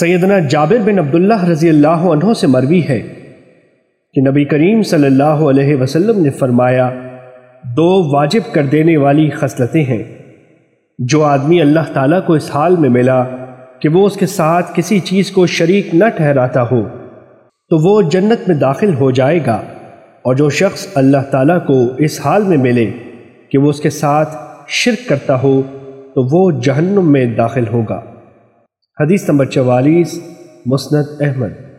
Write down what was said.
سیدنا جابر بن عبداللہ رضی اللہ عنہ سے مروی ہے کہ نبی کریم صلی اللہ علیہ وسلم نے فرمایا، دو واجب کر دینے والی خصلتیں ہیں۔ جو آدمی اللہ تعالیٰ کو اس حال میں ملا کہ وہ اس کے ساتھ کسی چیز کو شریک نہ ٹھہراتا ہو، تو وہ جنت میں داخل ہو جائے گا۔ اور جو شخص اللہ تعالیٰ کو اس حال میں ملے کہ وہ اس کے ساتھ شرک کرتا ہو، تو وہ جہنم میں داخل ہوگا۔ حدیث نمبر چوالیس مسند احمد۔